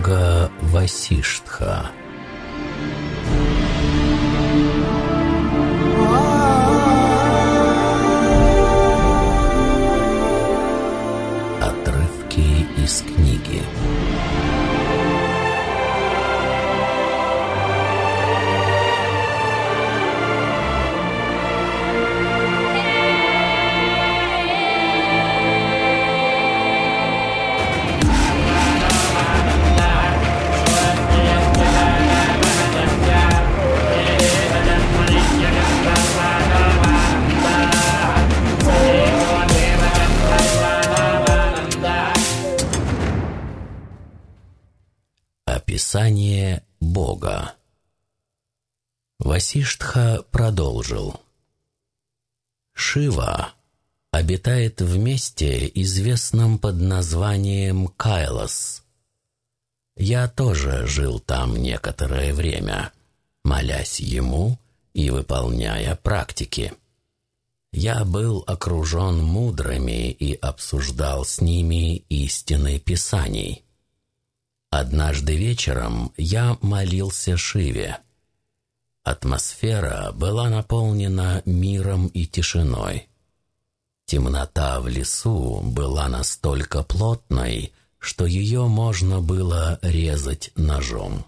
Бога Васиштха. Описание Бога Васиштха продолжил. Шива обитает в месте, известном под названием Кайлас. Я тоже жил там некоторое время, молясь ему и выполняя практики. Я был окружен мудрыми и обсуждал с ними истины Писаний. Однажды вечером я молился Шиве. Атмосфера была наполнена миром и тишиной. Темнота в лесу была настолько плотной, что ее можно было резать ножом.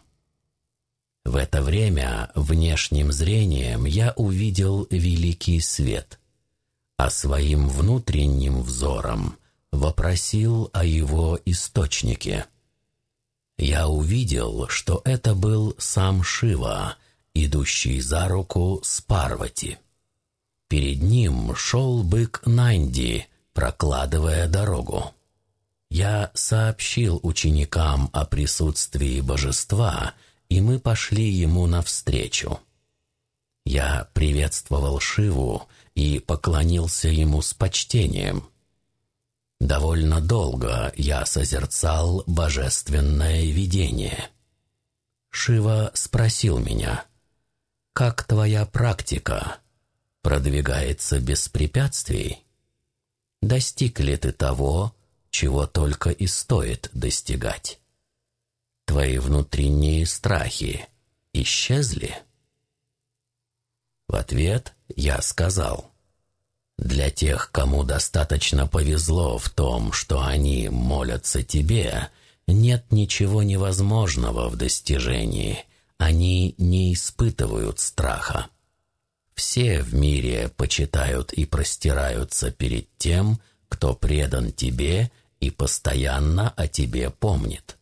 В это время внешним зрением я увидел великий свет, а своим внутренним взором вопросил о его источнике. Я увидел, что это был сам Шива, идущий за руку с Парвати. Перед ним шел бык Нанди, прокладывая дорогу. Я сообщил ученикам о присутствии божества, и мы пошли ему навстречу. Я приветствовал Шиву и поклонился ему с почтением – Довольно долго я созерцал божественное видение. Шива спросил меня, «Как твоя практика? Продвигается без препятствий? Достиг ли ты того, чего только и стоит достигать? Твои внутренние страхи исчезли?» В ответ я сказал, для тех, кому достаточно повезло в том, что они молятся тебе, нет ничего невозможного в достижении. Они не испытывают страха. Все в мире почитают и простираются перед тем, кто предан тебе и постоянно о тебе помнит.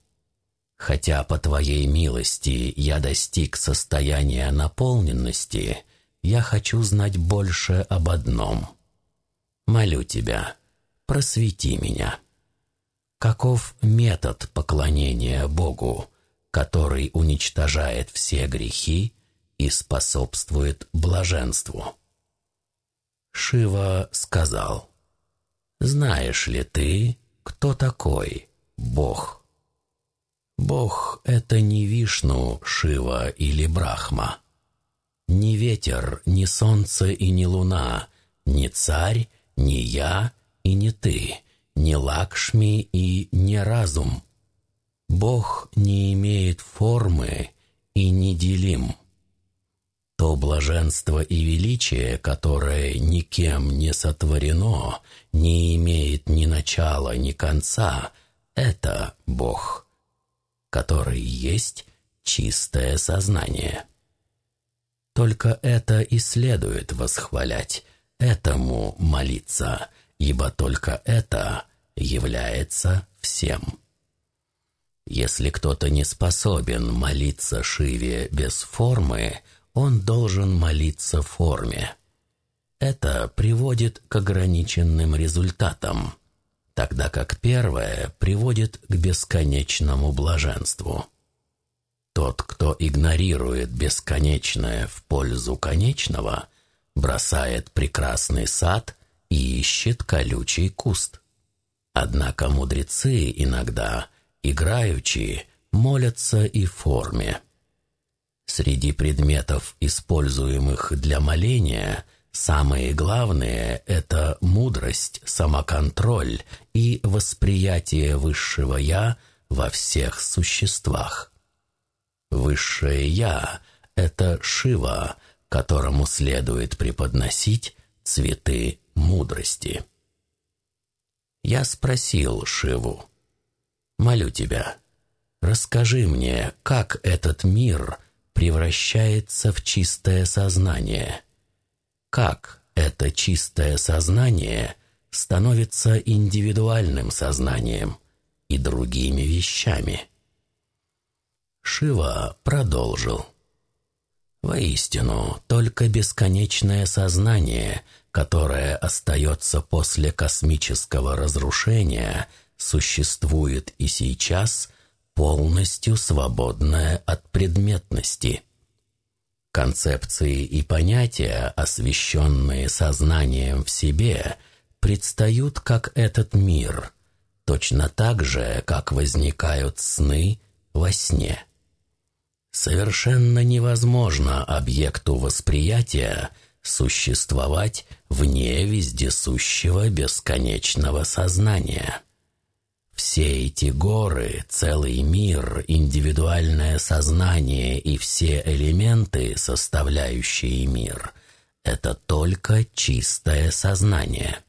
Хотя по твоей милости я достиг состояния наполненности, я хочу знать больше об одном — молю тебя, просвети меня. Каков метод поклонения Богу, который уничтожает все грехи и способствует блаженству? Шива сказал, «Знаешь ли ты, кто такой Бог?» Бог — это не Вишну, Шива или Брахма. Ни ветер, ни солнце и ни луна, ни царь не я и не ты, не Лакшми и не разум. Бог не имеет формы и неделим. То блаженство и величие, которое никем не сотворено, не имеет ни начала, ни конца, это Бог, который есть чистое сознание. Только это и следует восхвалять, этому молиться, ибо только это является всем. Если кто-то не способен молиться Шиве без формы, он должен молиться форме. Это приводит к ограниченным результатам, тогда как первое приводит к бесконечному блаженству. Тот, кто игнорирует бесконечное в пользу конечного – бросает прекрасный сад и ищет колючий куст. Однако мудрецы иногда, играючи, молятся и форме. Среди предметов, используемых для моления, самые главные – это мудрость, самоконтроль и восприятие высшего «я» во всех существах. Высшее «Я» — это Шива, которому следует преподносить цветы мудрости. Я спросил Шиву, «Молю тебя, расскажи мне, как этот мир превращается в чистое сознание? Как это чистое сознание становится индивидуальным сознанием и другими вещами?» Шива продолжил. Воистину, только бесконечное сознание, которое остается после космического разрушения, существует и сейчас, полностью свободное от предметности. Концепции и понятия, освещенные сознанием в себе, предстают как этот мир, точно так же, как возникают сны во сне. Совершенно невозможно объекту восприятия существовать вне вездесущего бесконечного сознания. Все эти горы, целый мир, индивидуальное сознание и все элементы, составляющие мир — это только чистое сознание.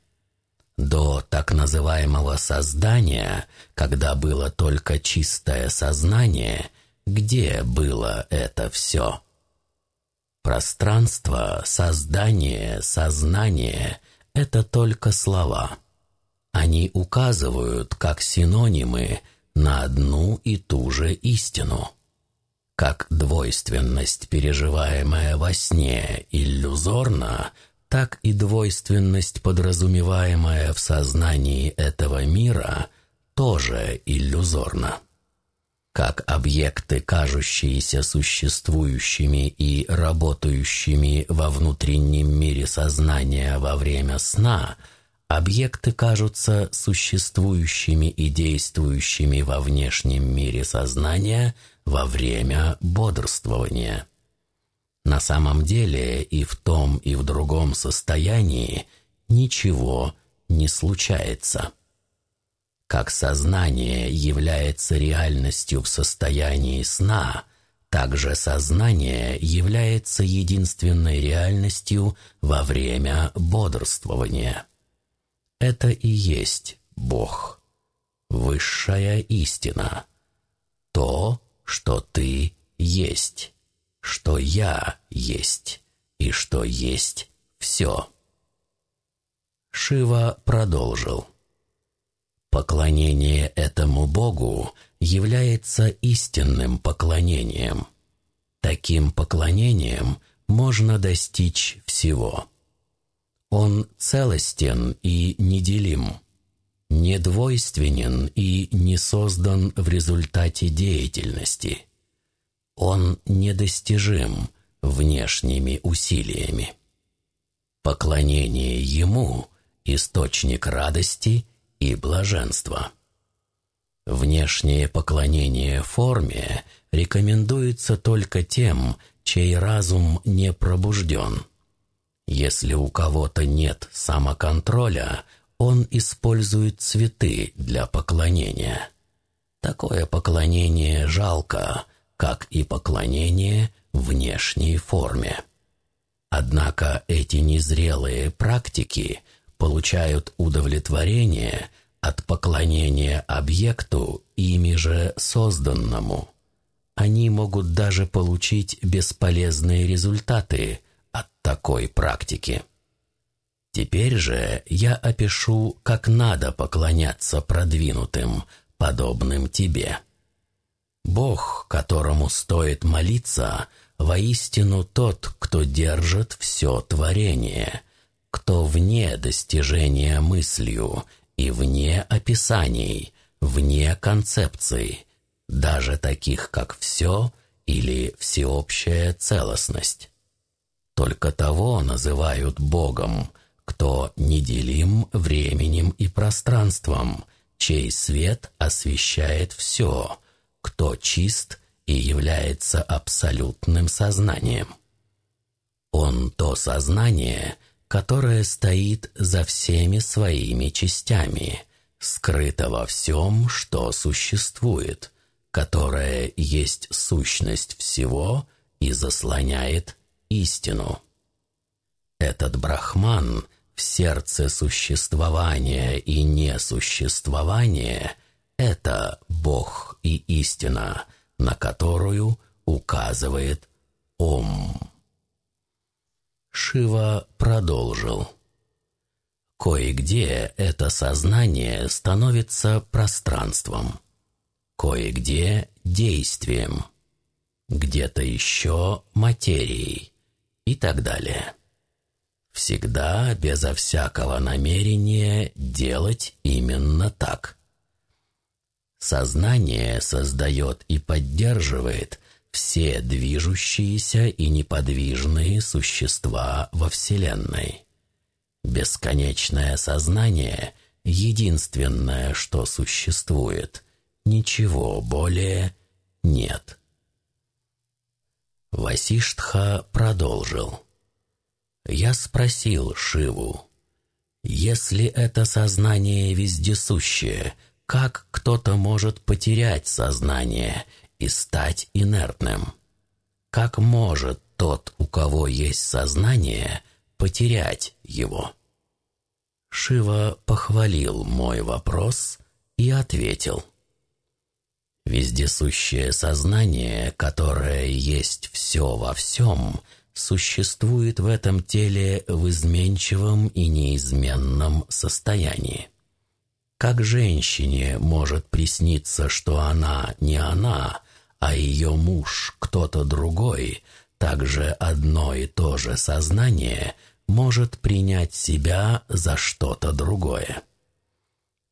До так называемого создания, когда было только чистое сознание — где было это все? Пространство, создание, сознание — это только слова. Они указывают как синонимы на одну и ту же истину. Как двойственность, переживаемая во сне, иллюзорна, так и двойственность, подразумеваемая в сознании этого мира, тоже иллюзорна как объекты, кажущиеся существующими и работающими во внутреннем мире сознания во время сна, объекты кажутся существующими и действующими во внешнем мире сознания во время бодрствования. На самом деле и в том, и в другом состоянии ничего не случается. Как сознание является реальностью в состоянии сна, так же сознание является единственной реальностью во время бодрствования. Это и есть Бог, высшая истина, то, что ты есть, что я есть и что есть все. Шива продолжил. Поклонение этому Богу является истинным поклонением. Таким поклонением можно достичь всего. Он целостен и неделим, недвойственен и не создан в результате деятельности. Он недостижим внешними усилиями. Поклонение Ему – источник радости – и блаженства. Внешнее поклонение форме рекомендуется только тем, чей разум не пробужден. Если у кого-то нет самоконтроля, он использует цветы для поклонения. Такое поклонение жалко, как и поклонение внешней форме. Однако эти незрелые практики получают удовлетворение от поклонения объекту, ими же созданному. Они могут даже получить бесполезные результаты от такой практики. Теперь же я опишу, как надо поклоняться продвинутым, подобным тебе. Бог, которому стоит молиться, воистину тот, кто держит все творение – кто вне достижения мыслью и вне описаний, вне концепций, даже таких как «все» или «всеобщая целостность». Только того называют Богом, кто неделим временем и пространством, чей свет освещает все, кто чист и является абсолютным сознанием. Он то сознание, которое стоит за всеми своими частями, скрыто во всем, что существует, которое есть сущность всего и заслоняет истину. Этот брахман в сердце существования и несуществования – это Бог и истина, на которую указывает Ом. Шива продолжил. Кое-где это сознание становится пространством, кое-где – действием, где-то еще – материей и так далее. Всегда, безо всякого намерения, делать именно так. Сознание создает и поддерживает все движущиеся и неподвижные существа во Вселенной. Бесконечное сознание — единственное, что существует. Ничего более нет. Васиштха продолжил. Я спросил Шиву, если это сознание вездесущее, как кто-то может потерять сознание — и стать инертным. Как может тот, у кого есть сознание, потерять его? Шива похвалил мой вопрос и ответил. Вездесущее сознание, которое есть все во всем, существует в этом теле в изменчивом и неизменном состоянии. Как женщине может присниться, что она не она, а ее муж кто-то другой, также одно и то же сознание может принять себя за что-то другое.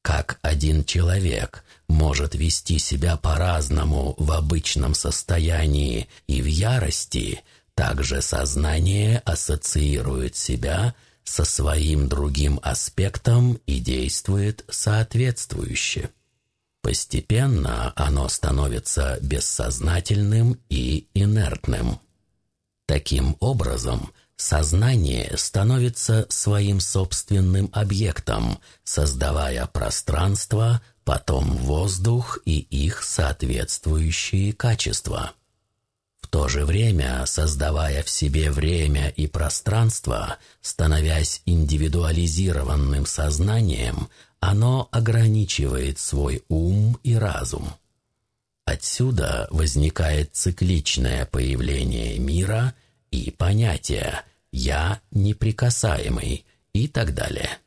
Как один человек может вести себя по-разному в обычном состоянии и в ярости, так же сознание ассоциирует себя со своим другим аспектом и действует соответствующе. Постепенно оно становится бессознательным и инертным. Таким образом, сознание становится своим собственным объектом, создавая пространство, потом воздух и их соответствующие качества. В то же время, создавая в себе время и пространство, становясь индивидуализированным сознанием, оно ограничивает свой ум и разум. Отсюда возникает цикличное появление мира и понятия «я неприкасаемый» и так далее.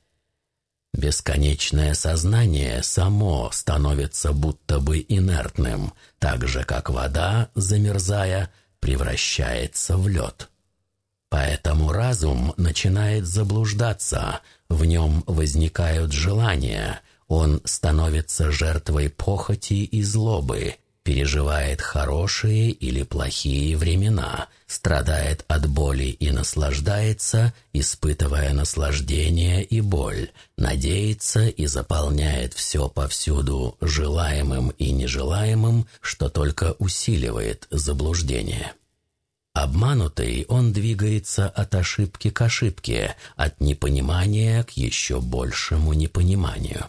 Бесконечное сознание само становится будто бы инертным, так же как вода, замерзая, превращается в лед. Поэтому разум начинает заблуждаться, в нем возникают желания, он становится жертвой похоти и злобы, переживает хорошие или плохие времена, страдает от боли и наслаждается, испытывая наслаждение и боль, надеется и заполняет все повсюду желаемым и нежелаемым, что только усиливает заблуждение. Обманутый, он двигается от ошибки к ошибке, от непонимания к еще большему непониманию.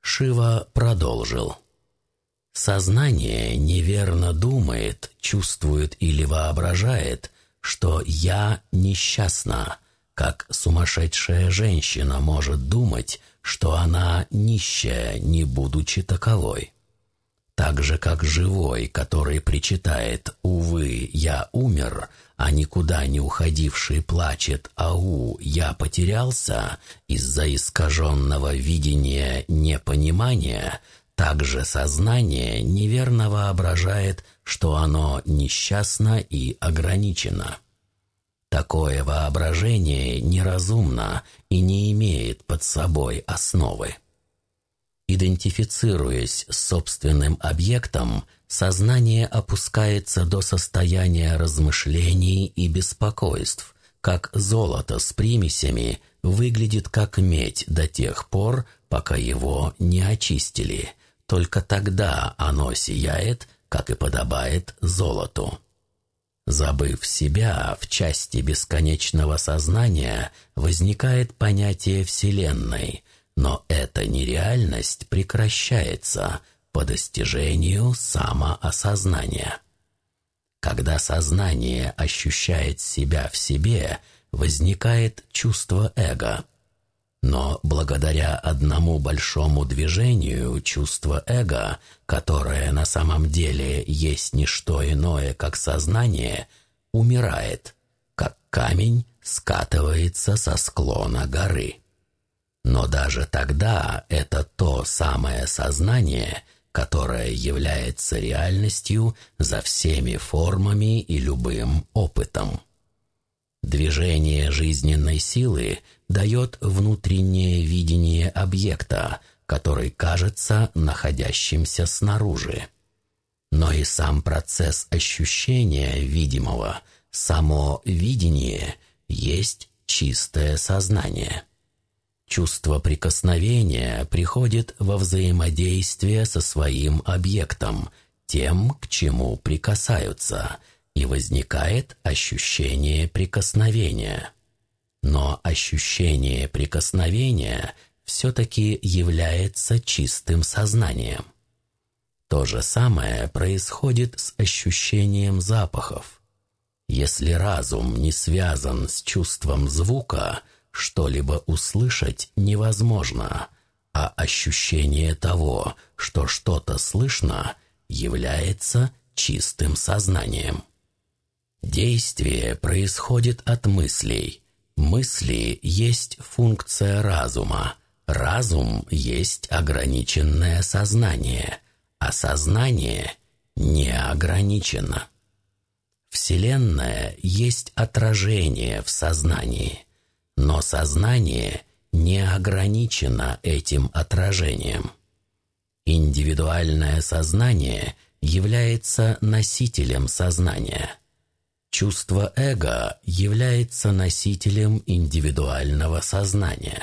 Шива продолжил. Сознание неверно думает, чувствует или воображает, что «я несчастна», как сумасшедшая женщина может думать, что она нищая, не будучи таковой так же, как живой, который причитает «Увы, я умер», а никуда не уходивший плачет «Ау, я потерялся» из-за искаженного видения непонимания, также сознание неверно воображает, что оно несчастно и ограничено. Такое воображение неразумно и не имеет под собой основы. Идентифицируясь с собственным объектом, сознание опускается до состояния размышлений и беспокойств, как золото с примесями выглядит как медь до тех пор, пока его не очистили. Только тогда оно сияет, как и подобает золоту. Забыв себя в части бесконечного сознания, возникает понятие Вселенной – но эта нереальность прекращается по достижению самоосознания. Когда сознание ощущает себя в себе, возникает чувство эго. Но благодаря одному большому движению чувство эго, которое на самом деле есть не что иное, как сознание, умирает, как камень скатывается со склона горы. Но даже тогда это то самое сознание, которое является реальностью за всеми формами и любым опытом. Движение жизненной силы дает внутреннее видение объекта, который кажется находящимся снаружи. Но и сам процесс ощущения видимого, само видение, есть чистое сознание. Чувство прикосновения приходит во взаимодействие со своим объектом, тем, к чему прикасаются, и возникает ощущение прикосновения. Но ощущение прикосновения все-таки является чистым сознанием. То же самое происходит с ощущением запахов. Если разум не связан с чувством звука – что-либо услышать невозможно, а ощущение того, что что-то слышно, является чистым сознанием. Действие происходит от мыслей. Мысли есть функция разума. Разум есть ограниченное сознание, а сознание не ограничено. Вселенная есть отражение в сознании. Но сознание не ограничено этим отражением. Индивидуальное сознание является носителем сознания. Чувство эго является носителем индивидуального сознания.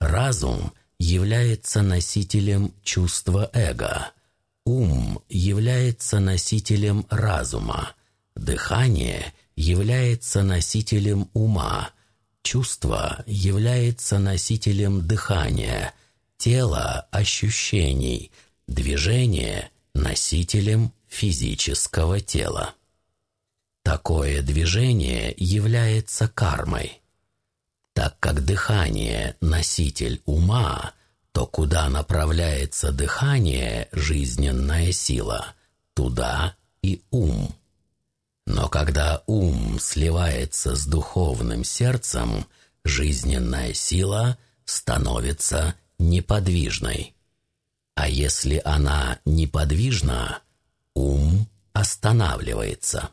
Разум является носителем чувства эго. Ум является носителем разума. Дыхание является носителем ума – Чувство является носителем дыхания, тело – ощущений, движение – носителем физического тела. Такое движение является кармой. Так как дыхание – носитель ума, то куда направляется дыхание – жизненная сила, туда и ум. Но когда ум сливается с духовным сердцем, жизненная сила становится неподвижной. А если она неподвижна, ум останавливается.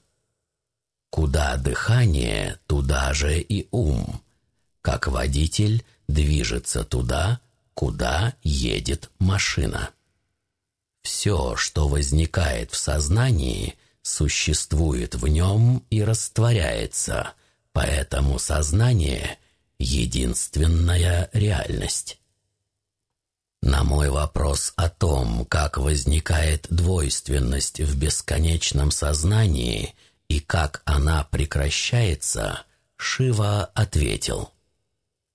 Куда дыхание, туда же и ум. Как водитель движется туда, куда едет машина. Все, что возникает в сознании – существует в нем и растворяется, поэтому сознание — единственная реальность. На мой вопрос о том, как возникает двойственность в бесконечном сознании и как она прекращается, Шива ответил.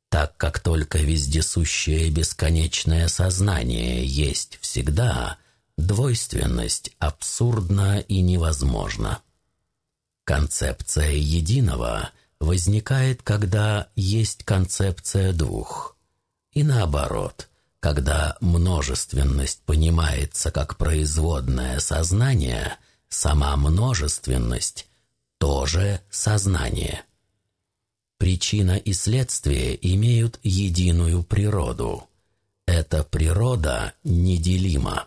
Так как только вездесущее бесконечное сознание есть всегда — Двойственность абсурдна и невозможна. Концепция единого возникает, когда есть концепция двух. И наоборот, когда множественность понимается как производное сознание, сама множественность – тоже сознание. Причина и следствие имеют единую природу. Эта природа неделима.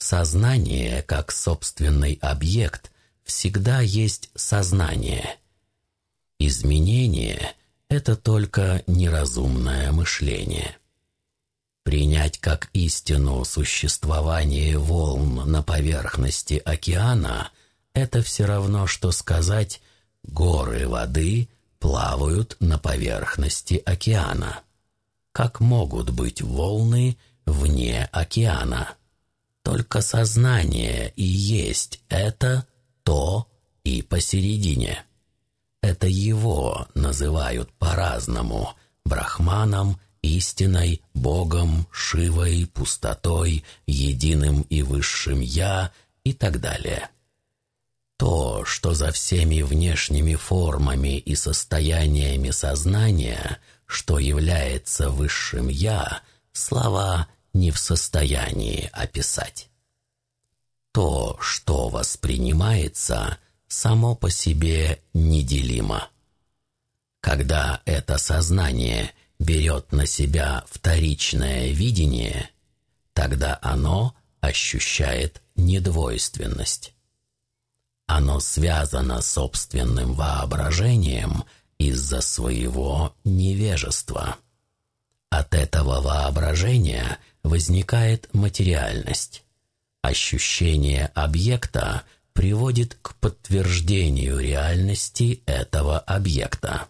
Сознание, как собственный объект, всегда есть сознание. Изменение – это только неразумное мышление. Принять как истину существование волн на поверхности океана – это все равно, что сказать «горы воды плавают на поверхности океана». Как могут быть волны вне океана? Только сознание и есть это, то и посередине. Это его называют по-разному – брахманом истиной, Богом, Шивой, пустотой, единым и высшим «Я» и так далее. То, что за всеми внешними формами и состояниями сознания, что является высшим «Я», слова не в состоянии описать. То, что воспринимается, само по себе неделимо. Когда это сознание берет на себя вторичное видение, тогда оно ощущает недвойственность. Оно связано собственным воображением из-за своего невежества. От этого воображения возникает материальность. Ощущение объекта приводит к подтверждению реальности этого объекта.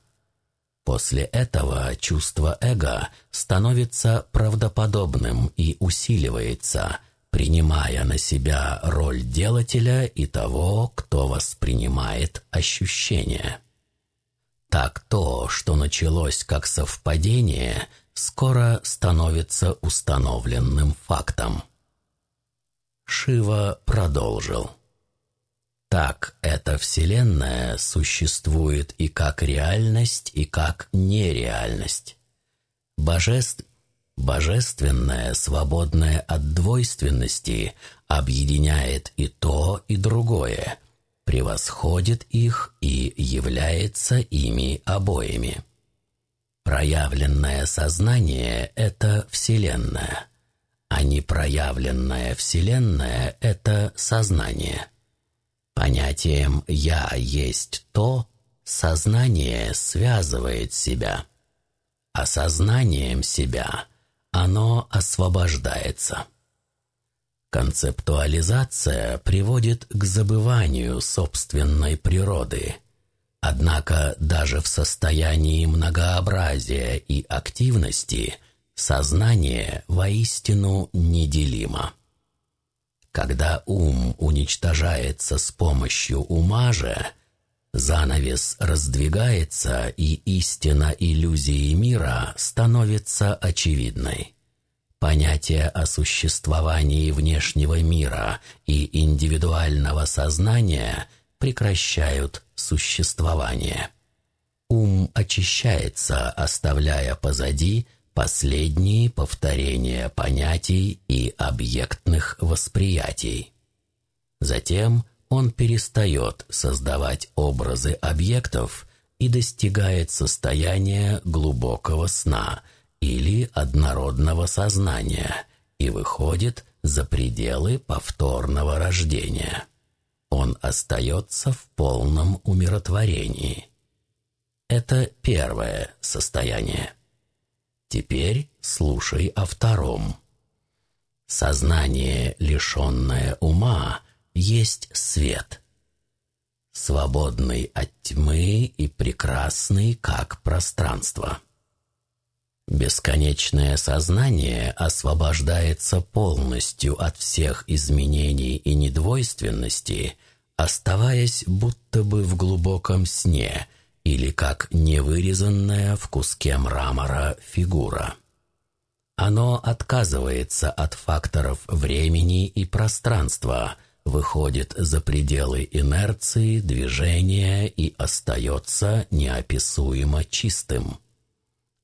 После этого чувство эго становится правдоподобным и усиливается – принимая на себя роль делателя и того, кто воспринимает ощущения. Так то, что началось как совпадение, скоро становится установленным фактом. Шива продолжил. Так эта Вселенная существует и как реальность, и как нереальность. Божеств Божественное, свободное от двойственности, объединяет и то, и другое, превосходит их и является ими обоими. Проявленное сознание – это Вселенная, а непроявленная Вселенная – это сознание. Понятием «я есть то» сознание связывает себя, а сознанием себя – оно освобождается. Концептуализация приводит к забыванию собственной природы. Однако даже в состоянии многообразия и активности сознание воистину неделимо. Когда ум уничтожается с помощью ума же – Занавес раздвигается, и истина иллюзии мира становится очевидной. Понятия о существовании внешнего мира и индивидуального сознания прекращают существование. Ум очищается, оставляя позади последние повторения понятий и объектных восприятий. Затем он перестает создавать образы объектов и достигает состояния глубокого сна или однородного сознания и выходит за пределы повторного рождения. Он остается в полном умиротворении. Это первое состояние. Теперь слушай о втором. Сознание, лишенное ума, есть свет. Свободный от тьмы и прекрасный, как пространство. Бесконечное сознание освобождается полностью от всех изменений и недвойственности, оставаясь будто бы в глубоком сне или как невырезанная в куске мрамора фигура. Оно отказывается от факторов времени и пространства – выходит за пределы инерции, движения и остается неописуемо чистым.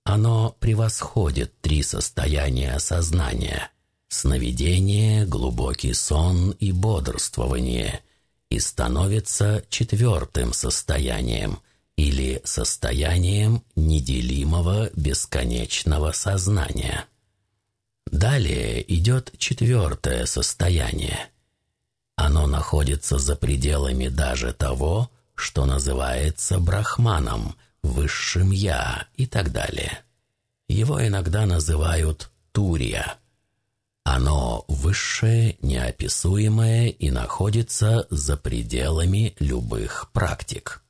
Оно превосходит три состояния сознания – сновидение, глубокий сон и бодрствование – и становится четвертым состоянием или состоянием неделимого бесконечного сознания. Далее идет четвертое состояние – оно находится за пределами даже того, что называется брахманом, высшим я и так далее. Его иногда называют турия. Оно высшее, неописуемое и находится за пределами любых практик.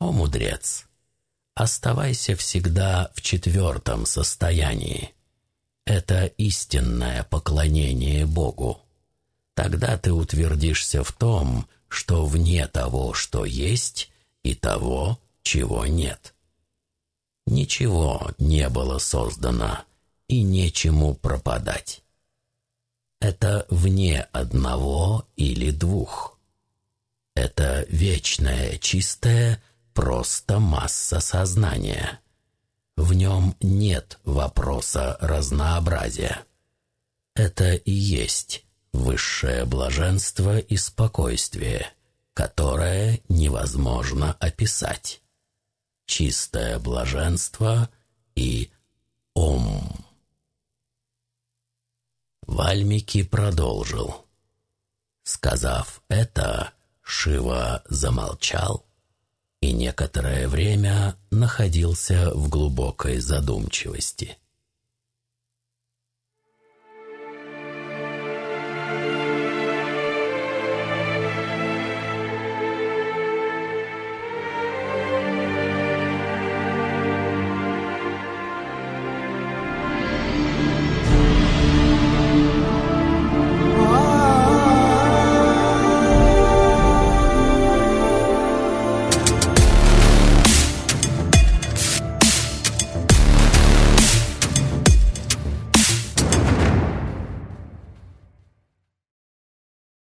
О, мудрец! Оставайся всегда в четвертом состоянии. Это истинное поклонение Богу. Тогда ты утвердишься в том, что вне того, что есть, и того, чего нет. ничего не было создано и нечему пропадать. Это вне одного или двух. Это вечная, чистая, просто масса сознания. В нем нет вопроса разнообразия. Это и есть высшее блаженство и спокойствие, которое невозможно описать. Чистое блаженство и Ом. Вальмики продолжил. Сказав это, Шива замолчал и некоторое время находился в глубокой задумчивости.